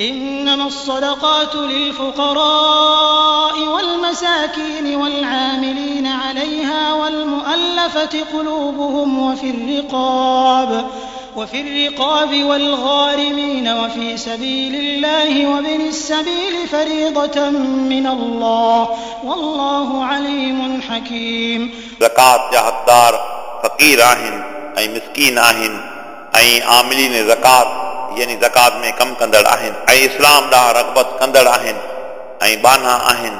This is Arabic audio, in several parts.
إنما الصدقات للفقراء والمساكين والعاملين عليها والمؤلفة قلوبهم وفي الرقاب وفي الرقاب والغارمين وفي سبيل الله وابن السبيل فريضة من الله. والله عليم حكيم. زكاة يا حقدار فقير آهن أي مسكين آهن أي عاملين زكاة यानी ज़कात में कमु कंदड़ आहिनि ऐं इस्लाम ॾांहुं रगबत कंदड़ आहिनि ऐं बाना आहिनि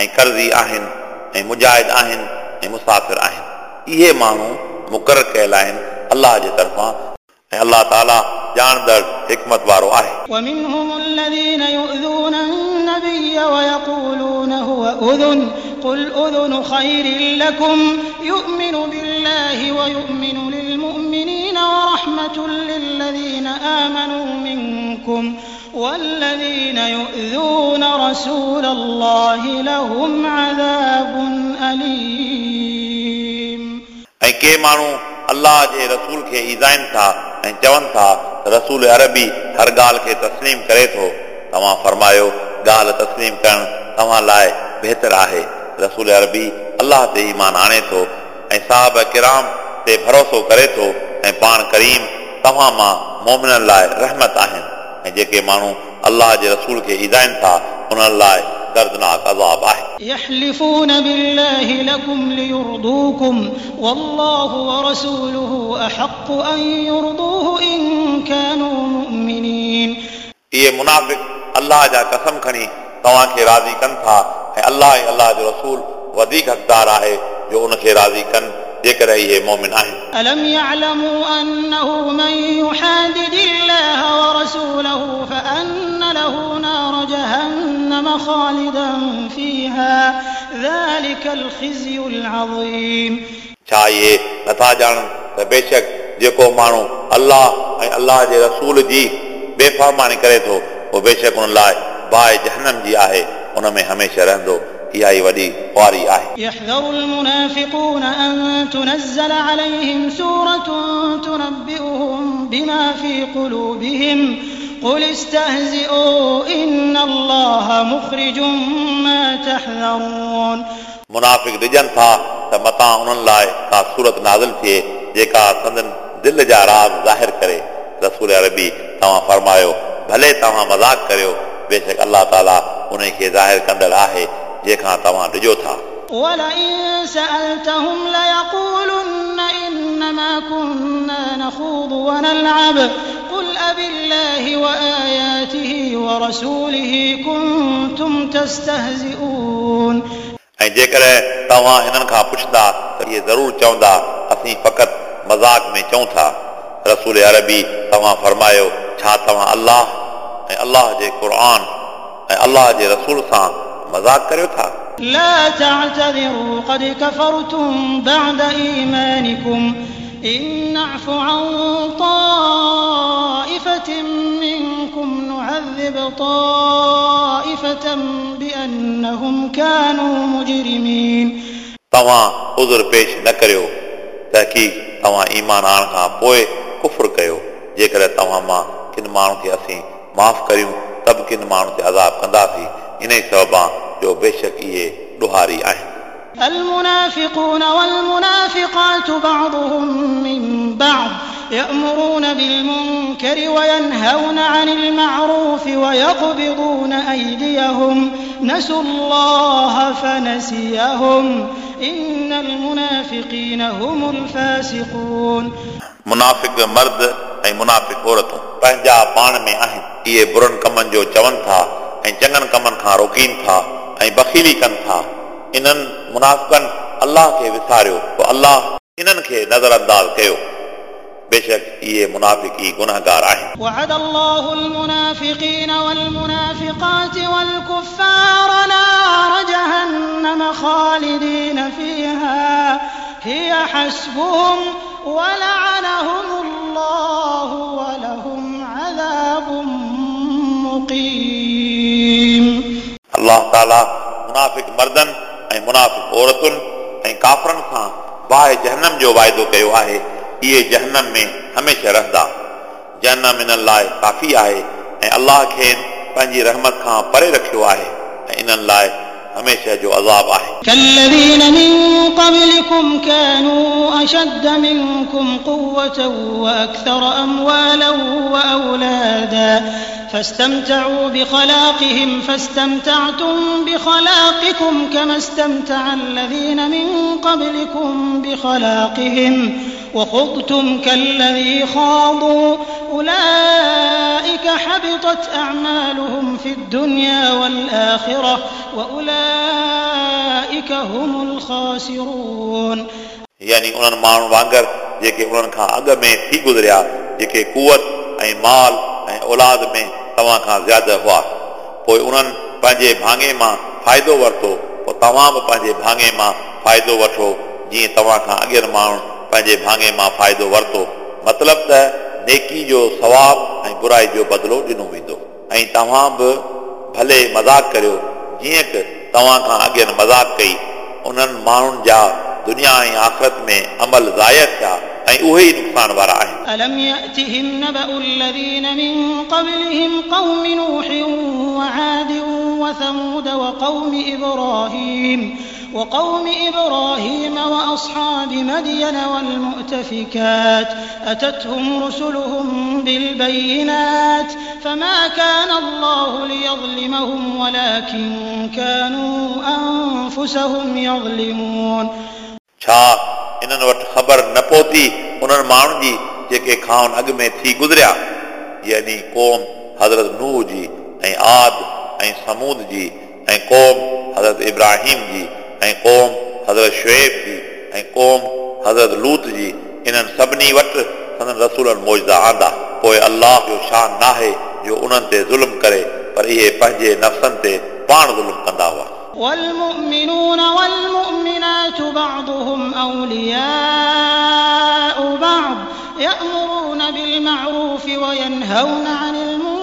ऐं कर्ज़ी आहिनि ऐं मुजाहिद आहिनि ऐं मुसाफ़िर आहिनि इहे माण्हू मुक़ररु कयल आहिनि अलाह जे तरफ़ां ऐं अलाह ताला ॼाणदड़ हिकमत वारो आहे ومنهم الذين يؤذون النبي ويقولون هو أذن قل أذن خير لكم يؤمن بالله ويؤمن للمؤمنين ورحمة للذين آمنوا منكم والذين يؤذون رسول الله لهم عذاب أليم ऐं के माण्हू अलाह जे रसूल खे ईज़ाइनि था ऐं चवनि था त रसूल अरबी हर ॻाल्हि खे तस्लीम करे थो तव्हां फरमायो ॻाल्हि तस्लीम करणु तव्हां लाइ बहितर आहे रसूल अरबी अलाह ते ईमान आणे थो ऐं साहब किराम ते भरोसो करे थो ऐं पाण करीम तव्हां मां मोमिननि लाइ रहमत आहिनि ऐं जेके माण्हू अलाह जे रसूल खे ईज़ाइनि था उन्हनि लाइ दर्दनाक अज़ाब आहे يحلفون بالله لكم ليرضوكم والله ورسوله أحق أن يرضوه إن كانوا مؤمنين इहे मुनाफ़िक अलाह जा कसम खणी तव्हांखे राज़ी कनि था ऐं अलाह ऐं अलाह जो रसूल वधीक हक़दार आहे जो उनखे राज़ी कनि जेकर इहे मोमिन आहिनि ألم يعلموا أنه من يحادد الله ورسوله فأن له نار جهنم خالدا فيها ذلك الخزي العظيم छा इहे नथा ॼाणनि त बेशक जेको माण्हू अलाह ऐं अलाह जे रसूल जी बेफ़रमानी करे थो उहो बेशक उन लाइ बाहि जहनम जी आहे उन में हमेशह रहंदो इहा ई वॾी ख़ुआरी आहे يحذر المنافقون أن تنزل عليهم سورة تنبئهم بما في قلوبهم قل استهزئوا إن الله مخرج ما تحذرون मुनाफ़िक ॾिजनि था त मतां उन्हनि लाइ का सूरत नाज़िल थिए जेका संदन दिलि जा राज़ ज़ाहिर करे रसूल अरबी तव्हां फरमायो भले तव्हां मज़ाक करियो बेशक अलाह ताला उन खे ज़ाहिर कंदड़ आहे जंहिंखां तव्हां ॾिजो था ولئن سألتهم ليقولن إنما كنا نخوض ونلعب قل أبالله وآياته ورسوله كنتم تستهزئون ऐं जेकॾहिं तव्हां हिननि खां पुछंदा त इहे ज़रूरु चवंदा असीं फ़क़ति मज़ाक में चऊं था रसूल अरबी तव्हां फरमायो छा तव्हां अलाह ऐं अलाह जे क़ुर ऐं अलाह जे रसूल सां मज़ाक करियो था لا تعتذروا قد كفرتم بعد إيمانكم إن نعف عن طائفة منكم نعذب طائفة بأنهم كانوا مجرمين तव्हां उज़ुर पेश न करियो तहक़ीक़ तव्हां ईमान आणण खां पोइ कुफुर कयो जेकॾहिं तव्हां मां किन माण्हू खे असीं माफ़ करियूं त बि किन माण्हू ते अज़ाब कंदासीं इन ई सबबां जो बेशक इहे ॾुहारी आहिनि المنافقون والمنافقات بعضهم من بعض يأمرون بالمنكر وينهون عن المعروف ويقبضون أيديهم نسوا الله فنسيهم إن المنافقين هم الفاسقون मुनाफ़िक मर्द ऐं मुनाफ़िक औरतूं पंहिंजा पाण में आहिनि इहे बुरनि कमनि जो चवनि था ऐं चङनि कमनि खां रोकीनि था ऐं बख़ीली कनि था इन्हनि मुनाफ़िकनि अलाह खे विसारियो पोइ अलाह इन्हनि खे नज़र अंदाज़ कयो बेशक इहे मुनाफ़िकी गुनहगार आहिनि وعد الله المنافقين والمنافقات والكفار نار جهنم خالدين فيها هي حسبهم ولعنهم الله الله تالا منافڪ مردن ۽ منافڪ عورتن ۽ ڪافرن سان باهه جهنم جو واعدو ڪيو آهي اهي جهنم ۾ هميشه رهندا. جهنم انهن لاءِ ڪافي آهي ۽ الله کي پنهنجي رحمت کان پري رکيو آهي ۽ انهن لاءِ हमेशह जो अज़ाब आहे كالذين من قبلكم كانوا أشد منكم قوة وأكثر أموالا وأولادا فاستمتعوا بخلاقهم فاستمتعتم بخلاقكم كما استمتع الذين من قبلكم بخلاقهم وخضتم كالذي خاضوا أولئك حبطت أعمالهم في الدنيا والآخرة وأولئك هم الخاسرون यानी उन्हनि माण्हुनि वांगुरु जेके उन्हनि खां अॻु में थी गुज़रिया जेके कुवत ऐं माल ऐं औलाद में तव्हां खां ज़्यादा हुआ पोइ उन्हनि पंहिंजे भाङे मां फ़ाइदो वरितो पोइ तव्हां बि पंहिंजे भाङे मां फ़ाइदो वठो जीअं तव्हां खां अॻियनि माण्हुनि पंहिंजे भाङे मां फ़ाइदो वरितो मतिलबु त नेकी जो सवाब ऐं बुराई जो बदिलो ॾिनो वेंदो ऐं तव्हां बि भले मज़ाक करियो जीअं की तव्हां खां अॻियनि मज़ाक कई उन्हनि माण्हुनि जा दुनिया ऐं आख़िरत में अमल ज़ाया थिया ऐं उहे ई नुक़सान वारा आहिनि ألم يأتهم نبأ الذين من قبلهم قوم نوح وعاد وثمود وقوم إبراهيم وقوم إبراهيم وأصحاب مدين والمؤتفكات أتتهم رسلهم بالبينات فما كان الله ليظلمهم ولكن كانوا أنفسهم يظلمون छा इन्हनि वटि ख़बर न पहुती उन्हनि माण्हुनि जी जेके खाउन अॻु में थी गुज़रिया यानी क़ौम हज़रत नूह जी ऐं आद ऐं समूद जी ऐं क़ौम हज़रत इब्राहिम जी ऐं क़ौम हज़रत शुएब जी ऐं क़ौम हज़रत लूत जी इन्हनि सभिनी वटि संदन रसूलनि मौजदा आंदा पोइ अलाह जो शान नाहे जो उन्हनि ते ज़ुल्म करे पर इहे पंहिंजे नफ़्सनि ते पाण ज़ुल्म कंदा हुआ والمؤمنون والمؤمنات بعضهم أولياء بعض يأمرون بالمعروف وينهون عن المنكر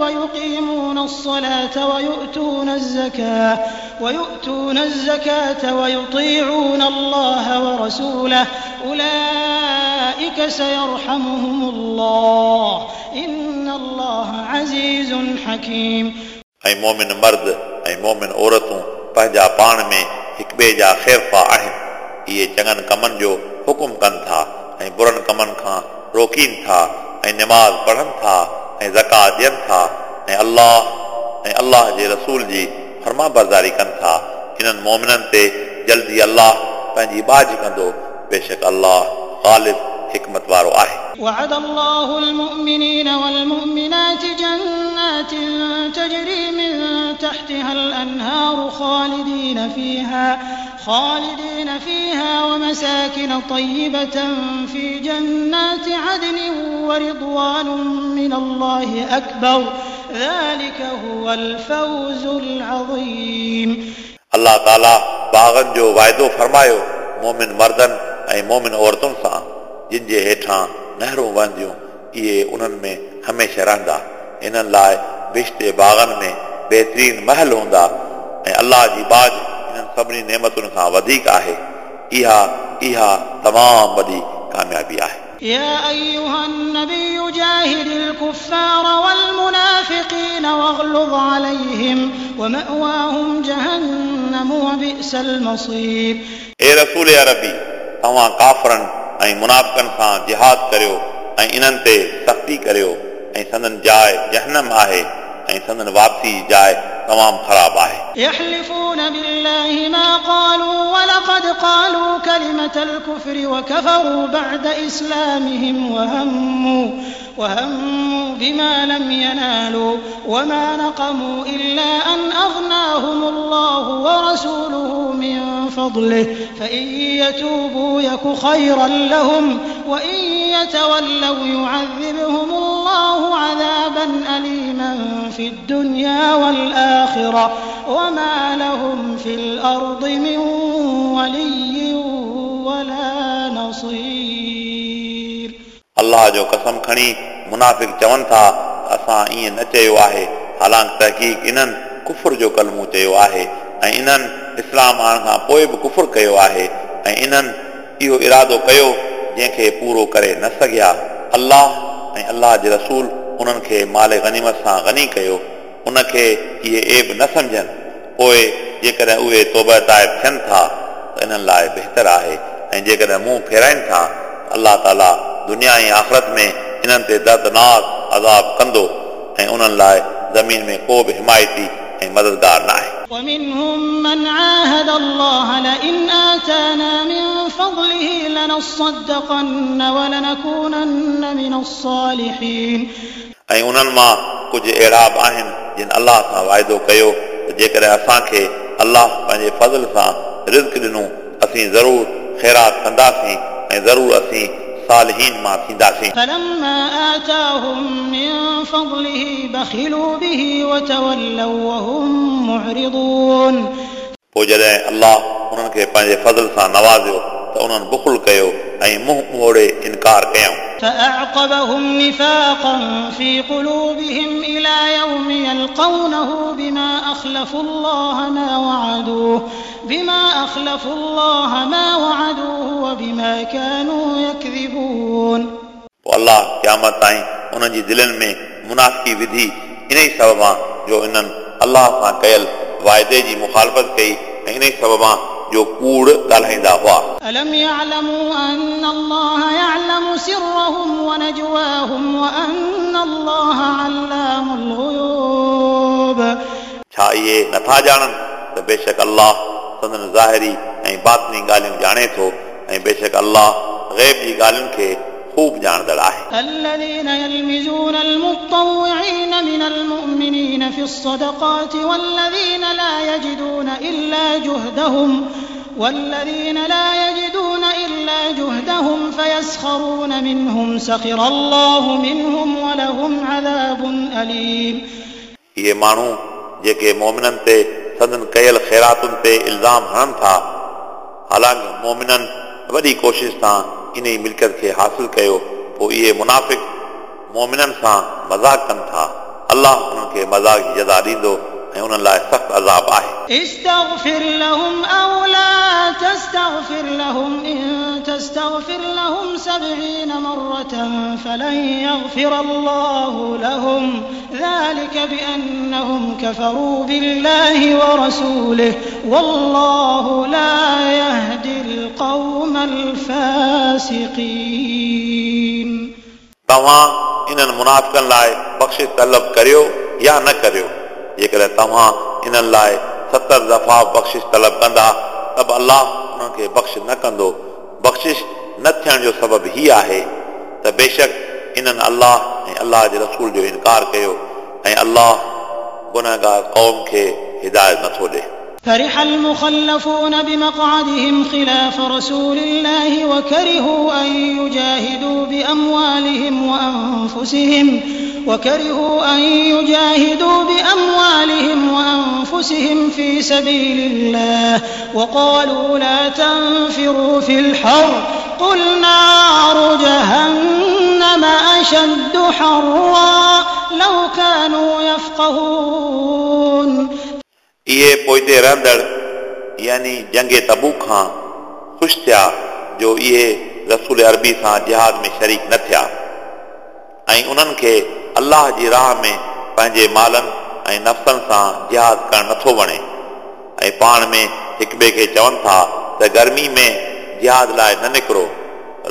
ويقيمون الصلاة ويؤتون الزكاة ويؤتون الزكاة ويطيعون الله ورسوله أولئك سيرحمهم الله إن الله عزيز حكيم ऐं मोमिन मर्द ऐं मोमिन औरतूं पंहिंजा पाण में हिक ॿिए जा ख़ैरफ़ा आहिनि इहे चङनि कमनि जो हुकुम कनि था ऐं बुरनि कमनि खां रोकीनि था ऐं निमाज़ पढ़नि था ऐं ज़कात ॾियनि था ऐं अलाह ऐं अलाह जे रसूल जी फर्मा बरदारी कनि था इन्हनि मोमिननि ते जल्दी अलाह पंहिंजी बाज कंदो बेशक अलाह ग़ालिब हिकमत वारो आहे وعد الله المؤمنين والمؤمنات جنات تجري من تحتها الأنهار خالدين فيها خالدين فيها ومساكن طيبة في جنات عدن ورضوان من الله أكبر ذلك هو الفوز العظيم अलाह ताला बाग़नि जो वाइदो फरमायो मोमिन मर्दनि ऐं मोमिन औरतुनि सां जिन जे हेठां नहरूं वहंदियूं इहे उन्हनि में हमेशह रहंदा इन्हनि लाइ बिश्ते बाग़नि में बहितरीन महल हूंदा ऐं अलाह जी बाज इन्हनि सभिनी नेमतुनि खां वधीक आहे इहा इहा तमामु वॾी कामयाबी आहे يا أيها النبي جاهد الكفار والمنافقين واغلظ عليهم ومأواهم جهنم وبئس المصير ए रसूल अरबी तव्हां काफ़रनि ۽ منافڪن سان جهاد ڪريو ۽ انهن تي سختي ڪريو ۽ سندن جاءِ جهنم آهي ۽ سندن واپسي جاءِ तमामु ख़राबु आहे يحلفون بالله ما قالوا ولقد قالوا كلمة الكفر وكفروا بعد إسلامهم وهموا وهموا بما لم ينالوا وما نقموا إلا أن أغناهم الله ورسوله من فضله فإن يتوبوا يك خيرا لهم وإن يتولوا يعذبهم الله عذابا أليما في الدنيا والآخرة وما لهم في الأرض من ولي ولا نصير अलाह जो कसम खणी मुनाफ़िक चवनि था असां ईअं न चयो आहे हालांकि तहक़ीक़ इन्हनि कुफुर जो कलमो चयो आहे ऐं इन्हनि इस्लाम आणण खां पोइ बि कुफुर कयो आहे ऐं इन्हनि इहो इरादो कयो جنهن کي پورو ڪري نه سگهيا الله ۽ الله جي رسول انهن کي مال غنيمت سان غني ڪيو ان کي اهي عيب نه سمجهن پوءِ جيڪڏهن اهي توب تائب ٿين ٿا ته انهن لاءِ بهتر آهي ۽ جيڪڏهن منهن فيرائن ٿا الله تعالى دنيا ۽ آخرت ۾ انهن تي دردناڪ عذاب ڪندو ۽ انهن لاءِ زمين ۾ ڪو به حمايتي ऐं मददगार न आहे ومنهم من عاهد الله لئن آتانا من فضله لنصدقن ولنكونن من الصالحين ऐं उन्हनि मां कुझु अहिड़ा बि आहिनि जिन अलाह सां वाइदो कयो त जेकॾहिं असांखे अलाह पंहिंजे फज़ल सां रिज़्क ॾिनो असीं ज़रूरु ख़ैरात कंदासीं ऐं ज़रूरु असीं صالحين ما थींदासीं فلما آتاهم من فضله بخلوا به وتولوا وهم معرضون पोइ जॾहिं अलाह उन्हनि खे पंहिंजे फज़ल सां नवाज़ियो त उन्हनि बुखुल कयो ऐं मुंहुं मोड़े इनकार कयऊं فأعقبهم نفاقا في قلوبهم إلى يوم يلقونه بما أخلفوا الله ما وعدوه بما أخلفوا الله ما وعدوه وبما كانوا يكذبون पोइ अलाह क़यामत ताईं उन्हनि जी दिलनि में मुनाफ़ी विधी इन ई सबबां जो इन्हनि अलाह सां कयल वाइदे जी मुखालफ़त कई ऐं इन ई सबबां जो कूड़ ॻाल्हाईंदा हुआ ألم يعلموا أن الله يعلم سرهم ونجواهم وأن الله علام الغيوب छा इहे नथा ॼाणनि त बेशक अलाह संदन ज़ाहिरी ऐं बातनी ॻाल्हियूं ॼाणे थो ऐं बेशक अलाह ग़ैब जी ॻाल्हियुनि खे ख़ूब ॼाणंदड़ आहे الذين يلمزون المطوعين من المؤمنين في الصدقات والذين لا يجدون إلا جهدهم والذين لا يجدون إلا جهدهم فيسخرون منهم سخر الله منهم ولهم عذاب أليم इहे माण्हू जेके मोमिननि ते संदन कयल ख़ैरातुनि ते इल्ज़ाम हणनि था हालांकि मोमिननि वॾी कोशिश सां ان ئي ملڪيت کي حاصل ڪيو پوءِ اهي منافڪ مومنن سان مذاق ڪن ٿا. الله انهن کي مذاق جي جزا ڏيندو ऐं उन्हनि लाइ सख़्तु अज़ाब आहे استغفر لهم أو لا تستغفر لهم إن تستغفر لهم سبعين مرة فلن يغفر الله لهم ذلك بأنهم كفروا بالله ورسوله والله لا يهدي القوم الفاسقين तव्हां इन्हनि मुनाफ़िकनि लाइ बख़्शिश तलब करियो या न करियो जेकॾहिं तव्हां इन्हनि लाइ सतरि दफ़ा बख़्शिश तलब कंदा त बि अलाह उन्हनि खे बख़्श न कंदो बख़्शिश न थियण जो सबबु हीउ आहे त बेशक इन्हनि अलाह ऐं अलाह जे रसूल जो इनकार कयो ऐं अलाह गुनहगार क़ौम खे हिदायत नथो ॾे فرح المخلفون بمقعدهم خلاف رسول الله وكرهوا أن يجاهدوا بأموالهم وأنفسهم وكرهوا أن يجاهدوا بأموالهم وأنفسهم في سبيل الله وقالوا لا تنفروا في الحر قل نار جهنم أشد حرا لو كانوا يفقهون इहे पोइते रहंदड़ यानी जंगे तबू खां ख़ुशि थिया जो इहे रसूल अरबी सां जिहाद में शरीक न थिया ऐं उन्हनि खे अलाह जी राह में पंहिंजे मालनि ऐं नफ़्सनि सां जिहाद करणु नथो वणे ऐं पाण में हिक ॿिए खे चवनि था त गर्मी में जिहाद लाइ न निकिरो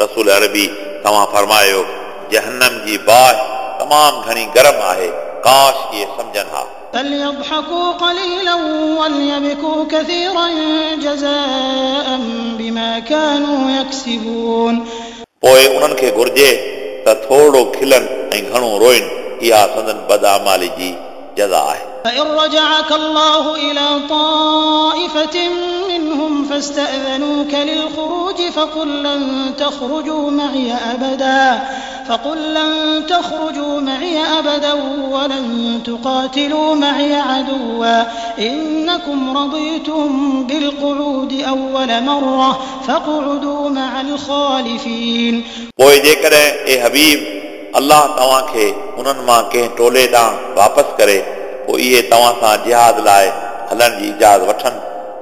रसूल अरबी तव्हां फरमायो जहन्नम जी बाहि तमामु घणी गरम आहे काश इहे सम्झनि हा فليضحكوا قليلا وليبكوا كثيرا جزاء بما كانوا يكسبون पोइ उन्हनि खे घुर्जे ته ٿورو کلن ۽ گهڻو روئن اها سندن بداعمالي جي جزا آهي فإن رجعك الله إلى طائفة منهم فاستأذنوك للخروج فقل لن تخرجوا معي أبدا فقل لن تخرجوا معي أبدا ولن تقاتلوا معي عدوا إنكم رضيتم بالقعود أول مرة فاقعدوا مع الخالفين पोइ जेकॾहिं ए हबीब अलाह तव्हांखे उन्हनि मां कंहिं टोले ॾांहुं वापसि करे پوءِ اهي توهان سان جهاد لاءِ هلڻ جي اجازت وٺن.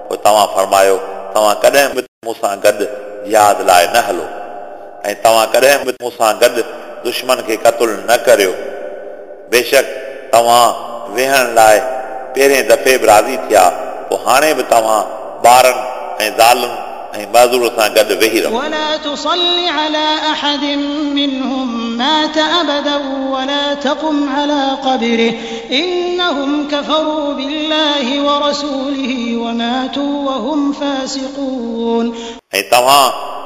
پوءِ توهان فرمايو توهان ڪڏهن به مون سان گڏ جهاد لاءِ نه هلو. ۽ توهان ڪڏهن به مون سان گڏ دشمن کي قتل نه ڪريو. بيشڪ توهان ويهڻ لاءِ پهرين دفعي به راضي ٿيا پوءِ هاڻي به توهان ٻارن ۽ زالن ऐं मज़दूर सां गॾु वेही रहो ولا تصل على أحد منهم مات أبدا ولا تقم على قبره إنهم كفروا بالله ورسوله وماتوا وهم فاسقون ऐं तव्हां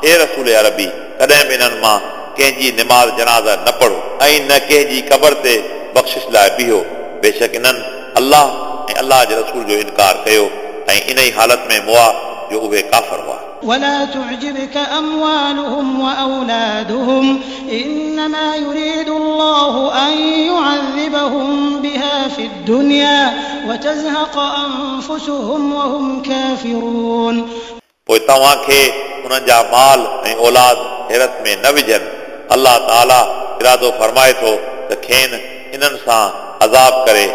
ए रसूल अरबी कॾहिं बि इन्हनि मां कंहिंजी निमाज़ जनाज़ न पढ़ो ऐं न कंहिंजी क़बर ते बख़्शिश लाइ बीहो बेशक इन्हनि अलाह ऐं अलाह जे रसूल जो इनकार कयो ऐं इन ई हालत में मुआ जो उहे काफ़र हुआ ولا تعجبك أموالهم وأولادهم إنما يريد الله أن يعذبهم بها في الدنيا وتزهق أنفسهم وهم كافرون पोइ तव्हांखे उन्हनि जा माल ऐं औलाद हैरत में न विझनि अलाह ताला इरादो फरमाए थो त खेनि इन्हनि सां अज़ाब करे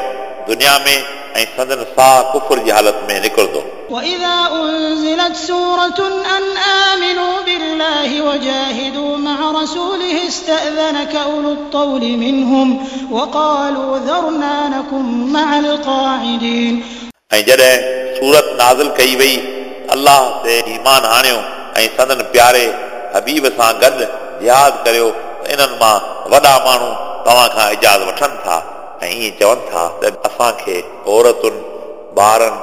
दुनिया में ऐं संदन साह कुफुर जी हालत में निकिरंदो وإذا أنزلت سورة أن آمنوا بالله وجاهدوا مع رسوله استأذنك أولو الطول منهم وقالوا ذرنا نكن مع القاعدين ऐं जॾहिं सूरत नाज़िल कई वई अलाह ते ईमान आणियो ऐं संदन प्यारे हबीब सां गॾु यादि करियो त इन्हनि मां वॾा माण्हू तव्हां खां इजाज़त वठनि था ۽ ائين چون ٿا ته اسان کي عورتن ٻارن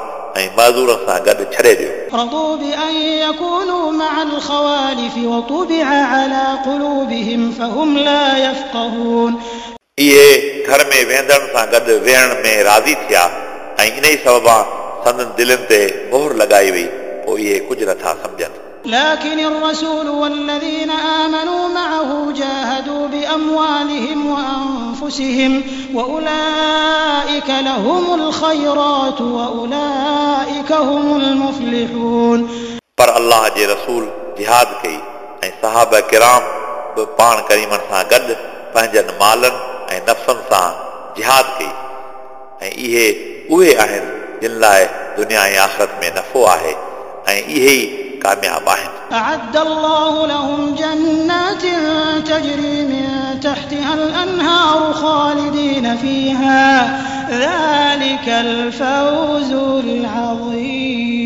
۽ سان اهي گهر ۾ سان گڏ ويهڻ ۾ راضي ٿيا ۽ ان ئي سببا سندن دلن تي موهر لڳائي وئي پوءِ اهي ڪجهه نٿا سمجهن لكن الرسول والذين آمنوا معه جاهدوا بأموالهم وأنفسهم وأولئك لهم الخيرات وأولئك هم المفلحون पर अलाह जे रसूल जिहाद कई ऐं साहब किराम बि पाण करीमनि सां गॾु पंहिंजनि मालनि ऐं नफ़्सनि सां जिहाद कई ऐं इहे उहे आहिनि जिन लाइ दुनिया ऐं आख़िरत में नफ़ो आहे ऐं इहे ई कामयाब आहिनि أعد الله لهم جنات تجري من تحتها الأنهار خالدين فيها ذلك الفوز العظيم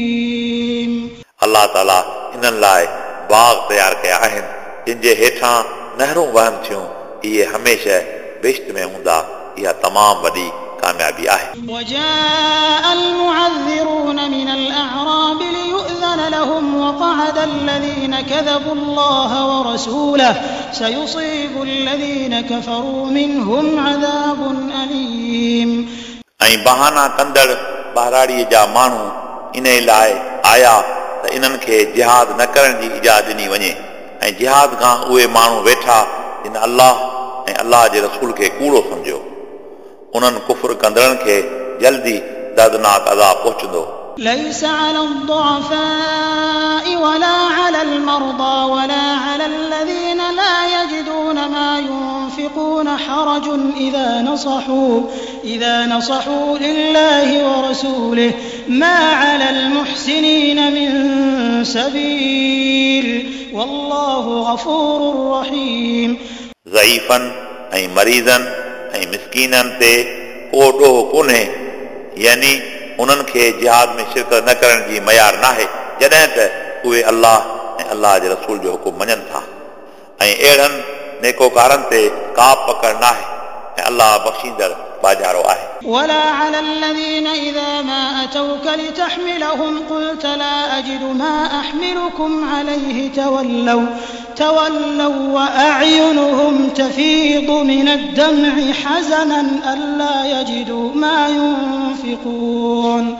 अलाह ताला इन्हनि लाइ बाग़ तयारु कया आहिनि जिन जे हेठां नहरूं वहनि थियूं इहे हमेशह बेश्त में हूंदा इहा तमामु वॾी कामयाबी आहे وجاء المعذرون من الأعراب ليؤذن لهم وقعد الذين كذبوا الله ورسوله سيصيب الذين كفروا منهم عذاب أليم ऐं बहाना कंदड़ ॿाराड़ीअ जा माण्हू इन लाइ आया त इन्हनि खे जिहाद न करण जी इजाज़त ॾिनी वञे ऐं जिहाद खां उहे माण्हू वेठा जिन अलाह ऐं अलाह जे रसूल खे कूड़ो सम्झो उन्हनि कुफुर कंदड़नि खे जल्दी दर्दनाक अज़ाब पहुचंदो ليس على الضعفاء ولا على المرضى ولا على الذين لا يجدون ما ينفقون حرج إذا نصحوا إذا نصحوا لله ورسوله ما على المحسنين من سبيل والله غفور رحيم ज़ईफ़नि ऐं मरीज़नि ऐं मिसकीननि ते को ॾोह कोन्हे यानी انهن کي جهاد ۾ شرڪت نه ڪرڻ جي معيار ناهي جڏهن ته اهي الله ۽ الله جي رسول جو حڪم مڃن ٿا. ۽ اهڙن نيڪوڪارن تي ڪا پڪڙ ناهي ۽ الله بخشيندڙ बाजारो आहे ولا على الذين إذا ما أتوك لتحملهم قلت لا أجد ما أحملكم عليه تولوا تولوا وأعينهم تفيض من الدمع حزنا ألا يجدوا ما ينفقون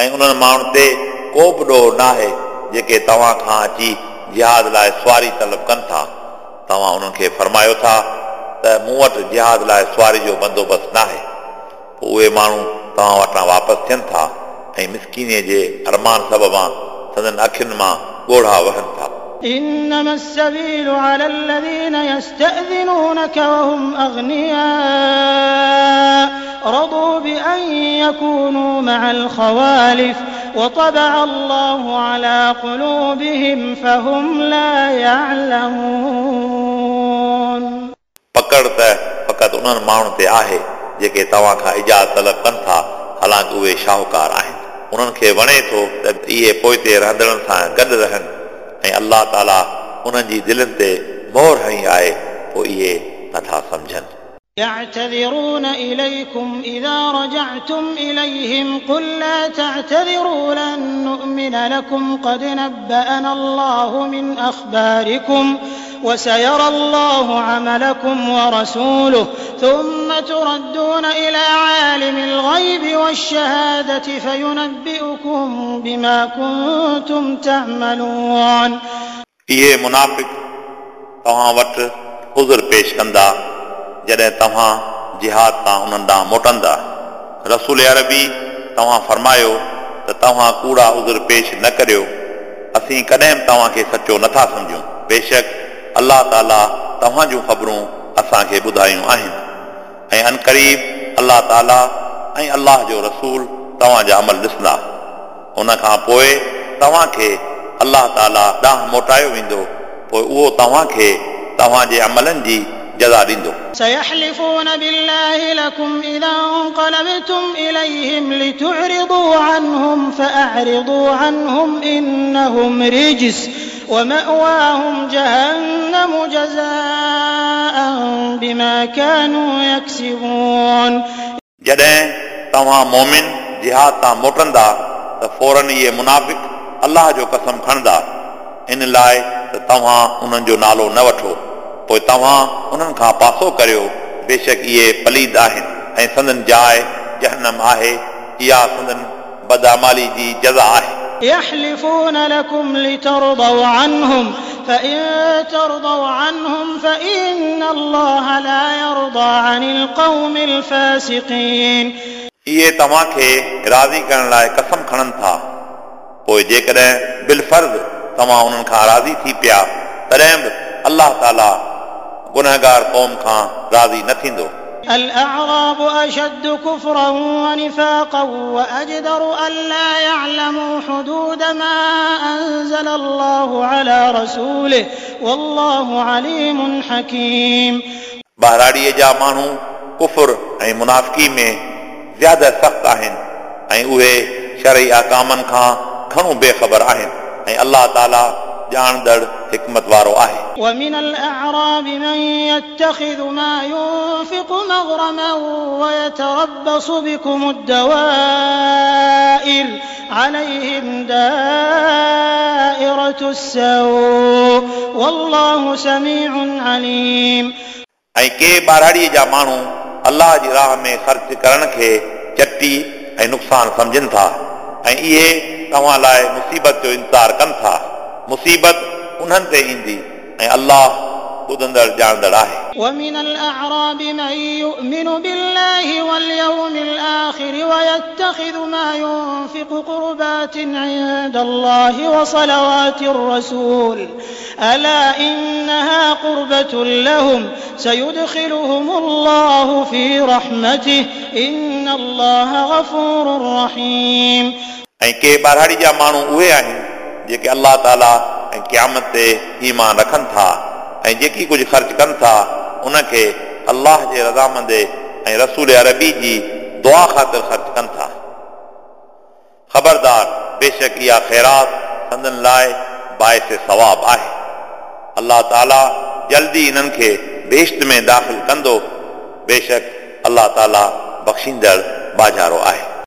ऐं उन्हनि माण्हुनि ते को बि ॾोह नाहे जेके तव्हां खां अची जिहाद लाइ सुवारी तलब कनि था तव्हां उन्हनि खे फरमायो था त मूं वटि जिहाद लाइ सुवारी जो बंदोबस्तु नाहे पोइ उहे माण्हू तव्हां वटां वापसि थियनि था ऐं मिसकीनीअ जे अरमान सबबां संदन अखियुनि मां ॻोढ़ा वहनि था إنما السبيل على الذين يستأذنونك وهم أغنياء رضوا بأن يكونوا مع الخوالف وطبع الله على قلوبهم فهم لا يعلمون पकड़ त फ़क़ति उन्हनि माण्हुनि ते आहे जेके तव्हां खां इजाज़त तलब कनि था हालांकि उहे शाहूकार आहिनि उन्हनि खे वणे थो त इहे पोइ रहंदड़नि सां गॾु रहनि ऐं अलाह ताला उन्हनि जी दिलनि ते मोहर हणी आहे पोइ इहे नथा सम्झनि يعتذرون إليكم إذا رجعتم إليهم قل لا تعتذروا لن نؤمن لكم قد نبأنا الله من أخباركم وسيرى الله عملكم ورسوله ثم تردون إلى عالم الغيب والشهادة فينبئكم بما كنتم تعملون इहे मुनाफ़िक तव्हां वटि उज़ुर पेश कंदा जॾहिं तव्हां जिहाद तां उन्हनि ॾांहुं मोटंदा रसूल अरबी तव्हां फरमायो त तव्हां कूड़ा उज़ुर पेश न करियो असीं कॾहिं बि तव्हांखे सचो नथा सम्झूं बेशक الله تالا توهان جون خبرون اسان کي ٻڌايون آهن. ۽ عنقريب الله تالا ۽ الله جو رسول توهان جا عمل ڏسندا. ان کان پوءِ توهان کي الله تالا ڏانهن موٽايو ويندو. پوءِ اهو توهان کي توهان جي عملن جي जज़ा ॾींदो سيحلفون بالله لكم إذا انقلبتم إليهم لتعرضوا عنهم فأعرضوا عنهم إنهم رجس ومأواهم جهنم جزاء بما كانوا يكسبون जॾहिं तव्हां मोमिन जिहाद तां मोटंदा त फौरन इहे मुनाफ़िक अलाह जो कसम खणंदा इन लाइ त तव्हां उन्हनि जो नालो न वठो पोइ तव्हां उन्हनि खां पासो करियो बेशक इहे पलीद आहिनि ऐं संदन जाइ जहनम आहे इहा संदन बदामाली जी जज़ा आहे يحلفون لكم لترضوا عنهم فإن ترضوا عنهم فإن الله لا يرضى عن القوم الفاسقين इहे तव्हांखे राज़ी करण लाइ कसम खणनि था पोइ जेकॾहिं बिलफर्ज़ तव्हां उन्हनि खां राज़ी थी पिया तॾहिं बि अलाह ताला गुनहगार क़ौम खां राज़ी न थींदो الأعراب أشد كفرا ونفاقا وأجدر ألا يعلموا حدود ما أنزل الله على رسوله والله عليم حكيم बहराड़ीअ जा माण्हू कुफुर ऐं मुनाफ़िकी में ज़्यादा सख़्तु आहिनि ऐं उहे शरई अकामनि खां घणो बेख़बर आहिनि ऐं अलाह ताला ॼाणदड़ हिकमत वारो आहे ومن الأعراب من يتخذ ما ينفق مغرما ويتربص بكم الدوائر عليهم دائرة السوء والله سميع عليم ऐं के ॿारहाड़ीअ जा माण्हू अलाह जी राह में ख़र्च करण खे चटी ऐं नुक़सान सम्झनि था ऐं इहे तव्हां लाइ मुसीबत जो इंतज़ारु कनि था मुसीबत उन्हनि ते ईंदी ऐं अलाह ॿुधंदड़ ॼाणंदड़ आहे ومن الأعراب من يؤمن بالله واليوم الآخر ويتخذ ما ينفق قربات عند الله وصلوات الرسول ألا إنها قربة لهم سيدخلهم الله في رحمته إن الله غفور رحيم ऐं के ॿारहाड़ी जा माण्हू उहे आहिनि जेके अलाह ताला ऐं क़यामत ते ईमान रखनि था ऐं जेकी कुझु ख़र्च कनि था उनखे अलाह जे रज़ामंदे ऐं रसूल अरबी जी दुआ ख़ातिर ख़र्च कनि था ख़बरदार बेशक इहा ख़ैरात संदन लाइ बाहिस सवाब आहे अलाह ताला जल्दी इन्हनि खे बेश्त में दाख़िल कंदो बेशक अलाह ताला बख़्शींदड़ बाज़ारो आहे